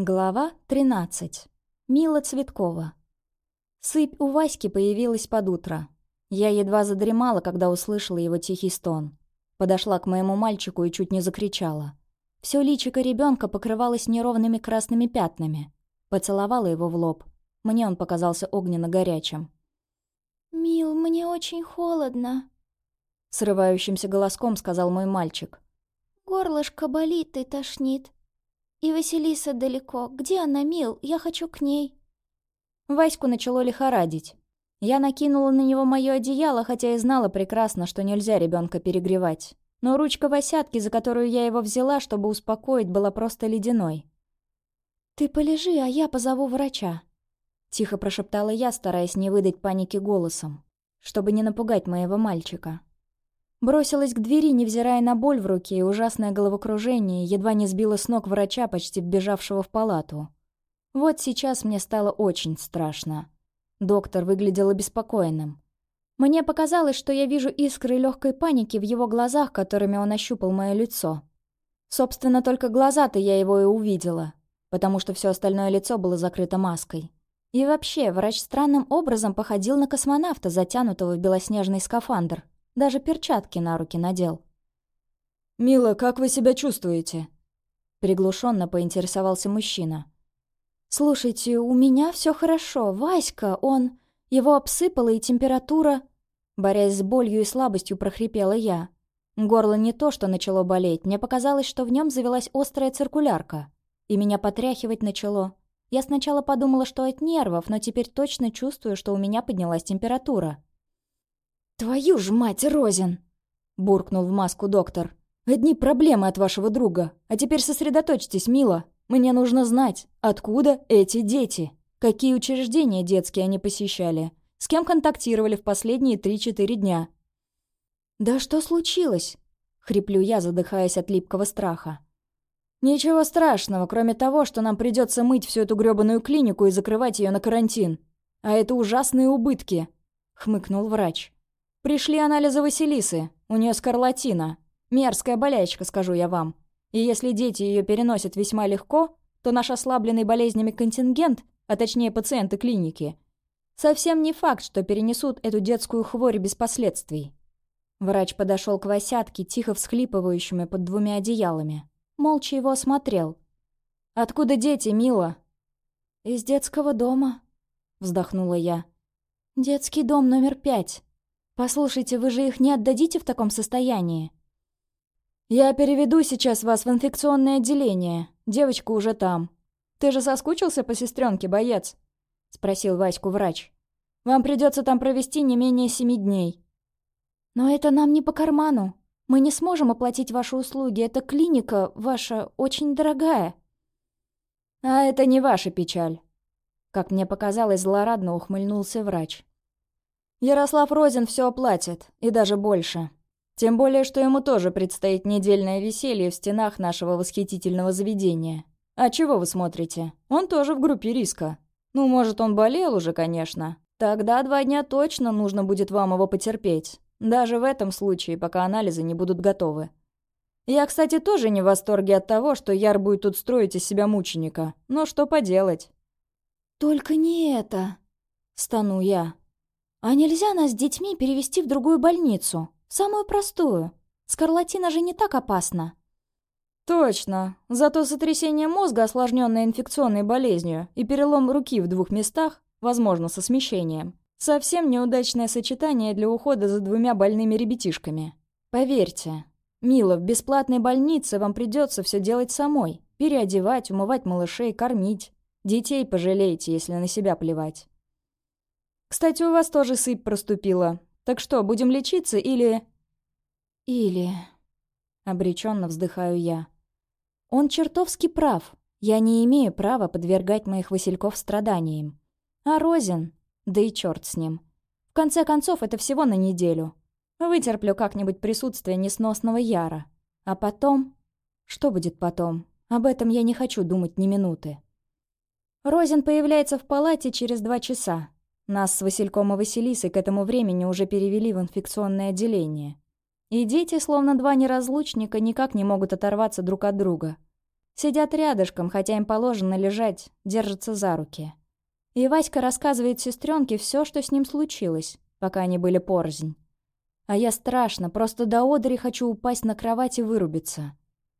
Глава 13. Мила Цветкова. Сыпь у Васьки появилась под утро. Я едва задремала, когда услышала его тихий стон. Подошла к моему мальчику и чуть не закричала. Всё личико ребёнка покрывалось неровными красными пятнами. Поцеловала его в лоб. Мне он показался огненно-горячим. «Мил, мне очень холодно», — срывающимся голоском сказал мой мальчик. «Горлышко болит и тошнит. И Василиса далеко. Где она, Мил? Я хочу к ней». Ваську начало лихорадить. Я накинула на него мое одеяло, хотя и знала прекрасно, что нельзя ребенка перегревать. Но ручка Васятки, за которую я его взяла, чтобы успокоить, была просто ледяной. «Ты полежи, а я позову врача», — тихо прошептала я, стараясь не выдать паники голосом, чтобы не напугать моего мальчика. Бросилась к двери, невзирая на боль в руке и ужасное головокружение, едва не сбила с ног врача, почти вбежавшего в палату. Вот сейчас мне стало очень страшно. Доктор выглядел обеспокоенным. Мне показалось, что я вижу искры легкой паники в его глазах, которыми он ощупал мое лицо. Собственно, только глаза-то я его и увидела, потому что все остальное лицо было закрыто маской. И вообще, врач странным образом походил на космонавта, затянутого в белоснежный скафандр. Даже перчатки на руки надел. «Мила, как вы себя чувствуете?» Приглушенно поинтересовался мужчина. «Слушайте, у меня все хорошо. Васька, он... Его обсыпало, и температура...» Борясь с болью и слабостью, прохрипела я. Горло не то, что начало болеть. Мне показалось, что в нем завелась острая циркулярка. И меня потряхивать начало. Я сначала подумала, что от нервов, но теперь точно чувствую, что у меня поднялась температура. «Твою ж мать, Розин!» — буркнул в маску доктор. «Одни проблемы от вашего друга. А теперь сосредоточьтесь, мило. Мне нужно знать, откуда эти дети? Какие учреждения детские они посещали? С кем контактировали в последние три-четыре дня?» «Да что случилось?» — хриплю я, задыхаясь от липкого страха. «Ничего страшного, кроме того, что нам придется мыть всю эту грёбаную клинику и закрывать ее на карантин. А это ужасные убытки», — хмыкнул врач. Пришли анализы Василисы. У нее скарлатина. Мерзкая болячка, скажу я вам. И если дети ее переносят весьма легко, то наш ослабленный болезнями контингент, а точнее пациенты клиники, совсем не факт, что перенесут эту детскую хворь без последствий. Врач подошел к Васятке, тихо всхлипывающему под двумя одеялами. Молча его осмотрел. «Откуда дети, мила?» «Из детского дома», — вздохнула я. «Детский дом номер пять». «Послушайте, вы же их не отдадите в таком состоянии?» «Я переведу сейчас вас в инфекционное отделение. Девочка уже там. Ты же соскучился по сестренке, боец?» — спросил Ваську врач. «Вам придется там провести не менее семи дней». «Но это нам не по карману. Мы не сможем оплатить ваши услуги. Эта клиника ваша очень дорогая». «А это не ваша печаль», — как мне показалось, злорадно ухмыльнулся врач. Ярослав Розин все оплатит, и даже больше. Тем более, что ему тоже предстоит недельное веселье в стенах нашего восхитительного заведения. А чего вы смотрите? Он тоже в группе риска. Ну, может, он болел уже, конечно. Тогда два дня точно нужно будет вам его потерпеть. Даже в этом случае, пока анализы не будут готовы. Я, кстати, тоже не в восторге от того, что Яр будет тут строить из себя мученика. Но что поделать? «Только не это!» — стану я. «А нельзя нас с детьми перевести в другую больницу? Самую простую? Скарлатина же не так опасна». «Точно. Зато сотрясение мозга, осложненное инфекционной болезнью, и перелом руки в двух местах, возможно, со смещением. Совсем неудачное сочетание для ухода за двумя больными ребятишками. Поверьте, Мила, в бесплатной больнице вам придется все делать самой. Переодевать, умывать малышей, кормить. Детей пожалеете, если на себя плевать. Кстати, у вас тоже сыпь проступила. Так что, будем лечиться или...» «Или...» — обреченно вздыхаю я. «Он чертовски прав. Я не имею права подвергать моих васильков страданиям. А Розин? Да и черт с ним. В конце концов, это всего на неделю. Вытерплю как-нибудь присутствие несносного Яра. А потом... Что будет потом? Об этом я не хочу думать ни минуты. Розин появляется в палате через два часа. Нас с Васильком и Василисой к этому времени уже перевели в инфекционное отделение. И дети, словно два неразлучника, никак не могут оторваться друг от друга. Сидят рядышком, хотя им положено лежать, держатся за руки. И Васька рассказывает сестренке все, что с ним случилось, пока они были порознь. А я страшно, просто до одери хочу упасть на кровать и вырубиться.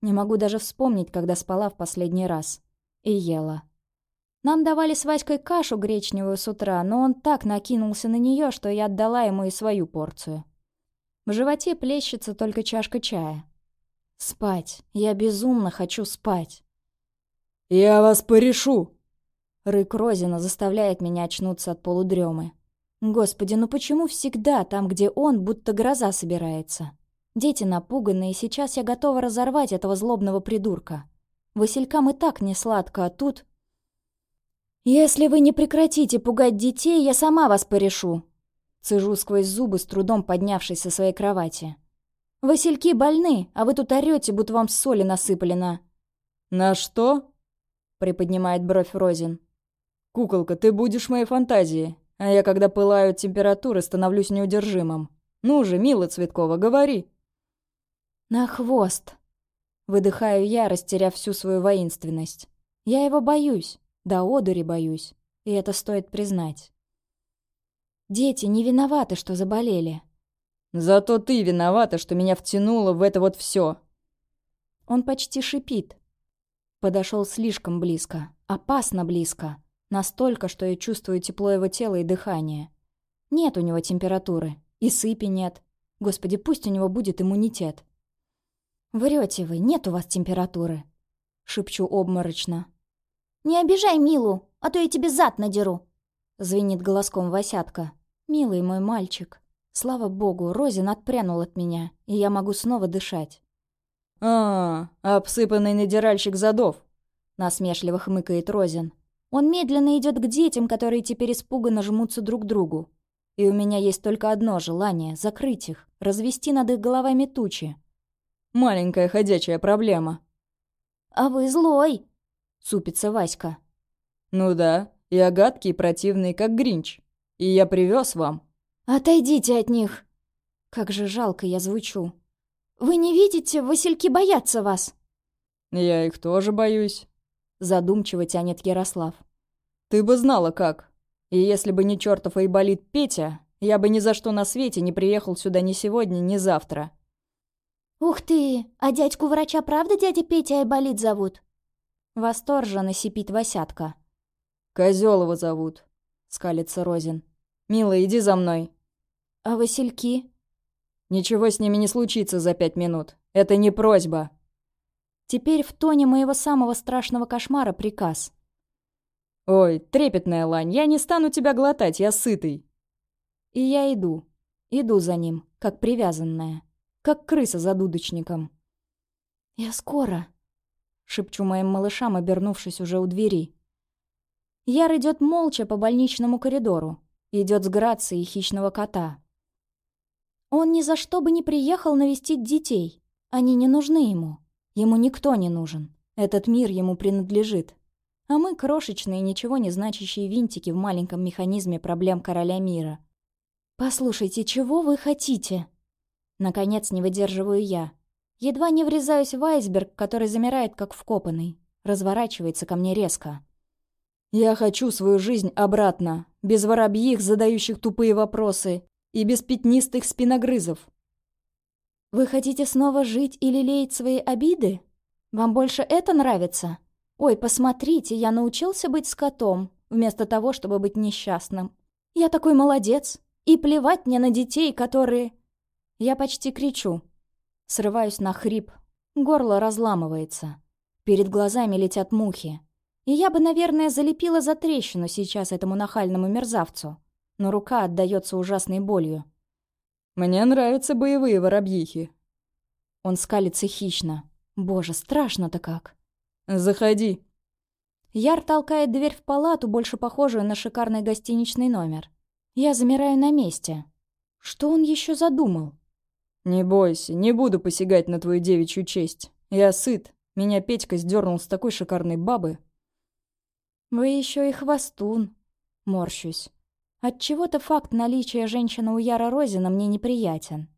Не могу даже вспомнить, когда спала в последний раз. И ела. Нам давали с Васькой кашу гречневую с утра, но он так накинулся на нее, что я отдала ему и свою порцию. В животе плещется только чашка чая. Спать. Я безумно хочу спать. «Я вас порешу!» Рык Розина заставляет меня очнуться от полудремы. Господи, ну почему всегда там, где он, будто гроза собирается? Дети напуганы, и сейчас я готова разорвать этого злобного придурка. Василькам и так не сладко, а тут... «Если вы не прекратите пугать детей, я сама вас порешу!» Цежу сквозь зубы, с трудом поднявшись со своей кровати. «Васильки больны, а вы тут орёте, будто вам соли насыпали на...» «На что?» — приподнимает бровь Розин. «Куколка, ты будешь моей фантазией, а я, когда пылаю температуры, становлюсь неудержимым. Ну же, мила Цветкова, говори!» «На хвост!» Выдыхаю я, растеряв всю свою воинственность. «Я его боюсь. Да одури боюсь, и это стоит признать. Дети не виноваты, что заболели. Зато ты виновата, что меня втянуло в это вот все. Он почти шипит. Подошел слишком близко, опасно близко. Настолько, что я чувствую тепло его тела и дыхание. Нет у него температуры. И сыпи нет. Господи, пусть у него будет иммунитет. «Врете вы, нет у вас температуры», — шепчу обморочно. «Не обижай Милу, а то я тебе зад надеру!» Звенит голоском Васятка. «Милый мой мальчик. Слава богу, Розин отпрянул от меня, и я могу снова дышать». «А, обсыпанный надиральщик задов!» Насмешливо хмыкает Розин. Он медленно идет к детям, которые теперь испуганно жмутся друг к другу. И у меня есть только одно желание — закрыть их, развести над их головами тучи. «Маленькая ходячая проблема». «А вы злой!» Супится Васька. «Ну да, я гадкий и противный, как Гринч. И я привез вам». «Отойдите от них!» Как же жалко я звучу. «Вы не видите, Васильки боятся вас!» «Я их тоже боюсь», — задумчиво тянет Ярослав. «Ты бы знала как. И если бы не чертов Айболит Петя, я бы ни за что на свете не приехал сюда ни сегодня, ни завтра». «Ух ты! А дядьку врача правда дядя Петя Айболит зовут?» Восторженно сипит Васятка. «Козёлова зовут», — скалится Розин. «Мила, иди за мной». «А Васильки?» «Ничего с ними не случится за пять минут. Это не просьба». Теперь в тоне моего самого страшного кошмара приказ. «Ой, трепетная лань, я не стану тебя глотать, я сытый». И я иду. Иду за ним, как привязанная. Как крыса за дудочником. «Я скоро», шепчу моим малышам, обернувшись уже у двери. Яр идет молча по больничному коридору. Идет с грацией хищного кота. Он ни за что бы не приехал навестить детей. Они не нужны ему. Ему никто не нужен. Этот мир ему принадлежит. А мы крошечные, ничего не значащие винтики в маленьком механизме проблем короля мира. «Послушайте, чего вы хотите?» Наконец не выдерживаю я. Едва не врезаюсь в айсберг, который замирает, как вкопанный. Разворачивается ко мне резко. «Я хочу свою жизнь обратно, без воробьих, задающих тупые вопросы, и без пятнистых спиногрызов». «Вы хотите снова жить и лелеять свои обиды? Вам больше это нравится? Ой, посмотрите, я научился быть скотом, вместо того, чтобы быть несчастным. Я такой молодец, и плевать мне на детей, которые...» Я почти кричу. Срываюсь на хрип. Горло разламывается. Перед глазами летят мухи. И я бы, наверное, залепила за трещину сейчас этому нахальному мерзавцу. Но рука отдается ужасной болью. «Мне нравятся боевые воробьихи». Он скалится хищно. Боже, страшно-то как. «Заходи». Яр толкает дверь в палату, больше похожую на шикарный гостиничный номер. Я замираю на месте. Что он еще задумал? «Не бойся, не буду посягать на твою девичью честь. Я сыт. Меня Петька сдернул с такой шикарной бабы». «Вы еще и хвостун», — морщусь. Отчего-то факт наличия женщины у Яра Розина мне неприятен.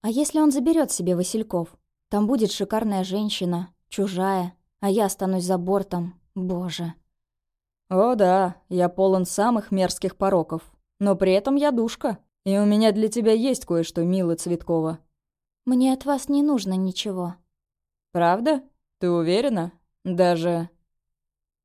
А если он заберет себе Васильков? Там будет шикарная женщина, чужая. А я останусь за бортом. Боже. «О да, я полон самых мерзких пороков. Но при этом я душка. И у меня для тебя есть кое-что, Мила Цветкова». «Мне от вас не нужно ничего». «Правда? Ты уверена? Даже